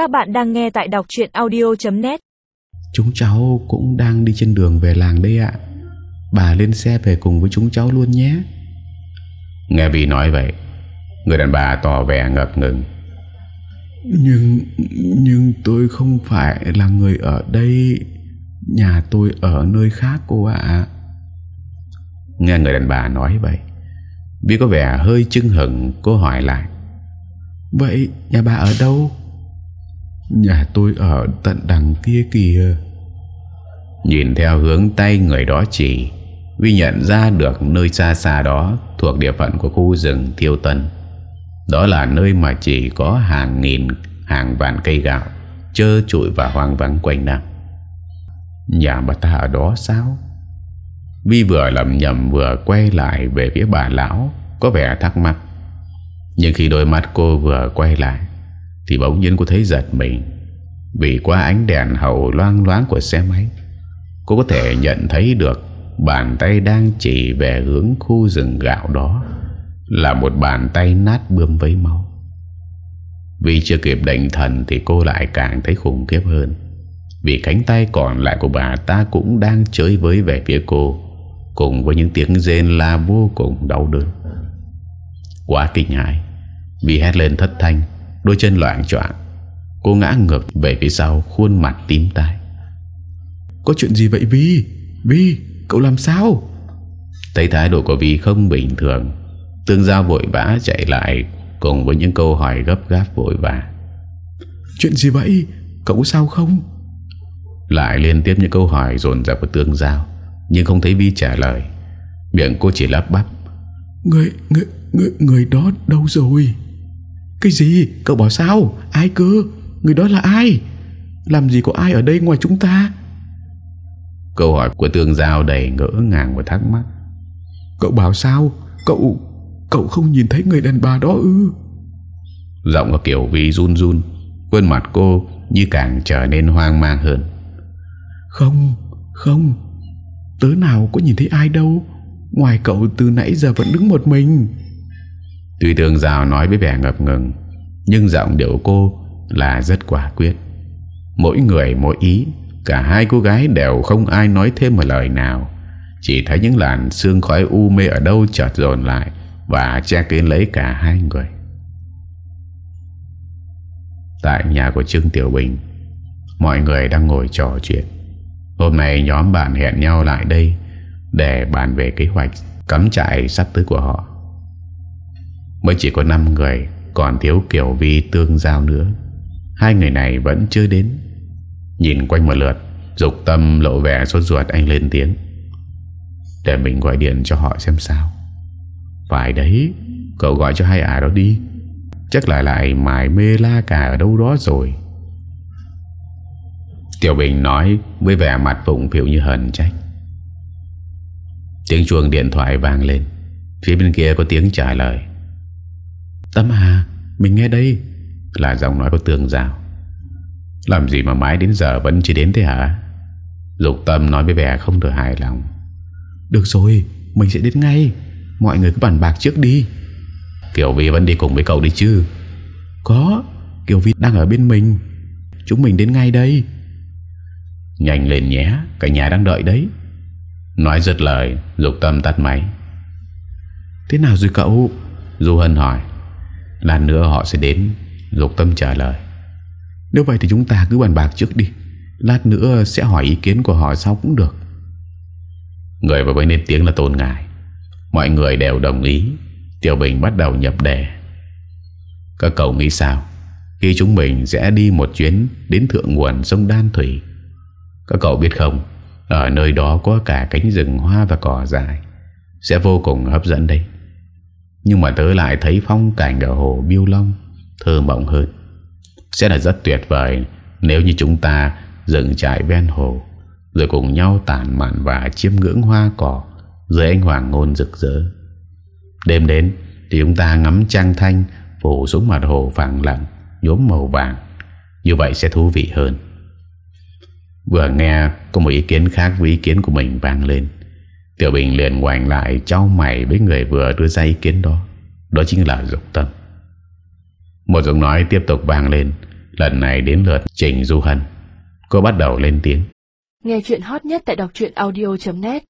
Các bạn đang nghe tại đọc chuyện audio.net Chúng cháu cũng đang đi trên đường về làng đây ạ. Bà lên xe về cùng với chúng cháu luôn nhé. Nghe Vi nói vậy Người đàn bà tỏ vẻ ngập ngừng. Nhưng Nhưng tôi không phải là người ở đây Nhà tôi ở nơi khác cô ạ. Nghe người đàn bà nói vậy Vi có vẻ hơi chưng hừng Cô hỏi lại. Vậy nhà bà ở đâu Nhà tôi ở tận đằng kia kìa. Nhìn theo hướng tay người đó chỉ, Vi nhận ra được nơi xa xa đó Thuộc địa phận của khu rừng Thiêu Tân. Đó là nơi mà chỉ có hàng nghìn, Hàng vạn cây gạo Chơ trụi và hoang vắng quanh năm. Nhà bà ta ở đó sao? Vi vừa lầm nhầm vừa quay lại Về phía bà lão, Có vẻ thắc mắc. Nhưng khi đôi mắt cô vừa quay lại thì bỗng nhiên cô thấy giật mình. Vì qua ánh đèn hậu loang loáng của xe máy, Cô có thể nhận thấy được Bàn tay đang chỉ về hướng khu rừng gạo đó Là một bàn tay nát bươm với máu. Vì chưa kịp định thần Thì cô lại càng thấy khủng khiếp hơn. Vì cánh tay còn lại của bà ta Cũng đang chơi với về phía cô, Cùng với những tiếng rên la vô cùng đau đớn. Quá kinh hãi, Vì hét lên thất thanh Đôi chân loạn choạng. Cô ngã ngược về phía sau Khuôn mặt tím tai Có chuyện gì vậy Vi? Vi cậu làm sao? Thấy thái độ của Vi không bình thường Tương Giao vội vã chạy lại Cùng với những câu hỏi gấp gáp vội vã. Chuyện gì vậy? Cậu sao không? Lại liên tiếp những câu hỏi dồn dập của Tương Giao Nhưng không thấy Vi trả lời. Miệng cô chỉ lắp bắp. Người, người, người, người đó đâu rồi Cái gì? Cậu bảo sao? Ai cơ? Người đó là ai? Làm gì có ai ở đây ngoài chúng ta? Câu hỏi của Tương Giao đầy ngỡ ngàng và thắc mắc. Cậu bảo sao? Cậu Cậu không nhìn thấy người đàn bà đó ư? Giọng của Kiều Vi run run Khuôn mặt cô như càng trở nên hoang mang hơn. Không Không. Tớ nào có nhìn thấy ai đâu. Ngoài cậu từ nãy giờ vẫn đứng một mình Tuy tường rào nói với vẻ ngập ngừng, Nhưng giọng điệu cô là rất quả quyết. Mỗi người, mỗi ý, Cả hai cô gái đều không ai nói thêm một lời nào. Chỉ thấy những làn xương khói u mê ở đâu chợt dồn lại Và che kín lấy cả hai người. Tại nhà của Trương Tiểu Bình, Mọi người đang ngồi trò chuyện. Hôm nay nhóm bạn hẹn nhau lại đây Để bàn về kế hoạch cắm trại sắp tới của họ. Mới chỉ có 5 người, Còn thiếu Kiều Vi tương giao nữa. Hai người này vẫn chưa đến. Nhìn quanh một lượt, Dục tâm lộ vẻ sốt ruột, anh lên tiếng. Để mình gọi điện cho họ xem sao. Phải đấy, Cậu gọi cho hai ả đó đi. Chắc là lại mải mê la cả ở đâu đó rồi. Tiểu Bình nói Với vẻ mặt phụng phiểu như hờn trách. Tiếng chuông điện thoại vang lên. Phía bên kia có tiếng trả lời. Tâm hà Mình nghe đây. Là giọng nói của tường rào. Làm gì mà mãi đến giờ vẫn chưa đến thế hả? Dục tâm nói với vẻ không được hài lòng. Được rồi, Mình sẽ đến ngay. Mọi người cứ bàn bạc trước đi. Kiều Vi vẫn đi cùng với cậu đi chứ? Có, Kiều Vi đang ở bên mình. Chúng mình đến ngay đây. Nhanh lên nhé, Cả nhà đang đợi đấy. Nói giật lời, Dục tâm tắt máy. Thế nào rồi cậu? Du Hân hỏi. Lát nữa họ sẽ đến. Dục tâm trả lời. Nếu vậy thì chúng ta cứ bàn bạc trước đi. Lát nữa sẽ hỏi ý kiến của họ sau cũng được. Người vừa mới lên tiếng là tôn ngài. Mọi người đều đồng ý. Tiểu Bình bắt đầu nhập đề. Các cậu nghĩ sao? Khi chúng mình sẽ đi một chuyến Đến thượng nguồn sông Đan Thủy. Các cậu biết không? Ở nơi đó có cả cánh rừng hoa và cỏ dài. Sẽ vô cùng hấp dẫn đấy. Nhưng mà tớ lại thấy phong cảnh ở hồ Biêu Long Thơ mộng hơn Sẽ là rất tuyệt vời Nếu như chúng ta dựng trại ven hồ, Rồi cùng nhau tản mạn và chiêm ngưỡng hoa cỏ Dưới ánh hoàng ngôn rực rỡ Đêm đến thì chúng ta ngắm trăng thanh phủ xuống mặt hồ vàng lặng, nhuốm màu vàng. Như vậy sẽ thú vị hơn. Vừa nghe có một ý kiến khác với ý kiến của mình vang lên. Tiểu Bình liền ngoảnh lại, trao mày với người vừa đưa ra ý kiến đó. Đó chính là Dục Tâm. Một giọng nói tiếp tục vang lên Lần này đến lượt Trình Du Hân Cô bắt đầu lên tiếng Nghe chuyện hot nhất tại đọc audio.net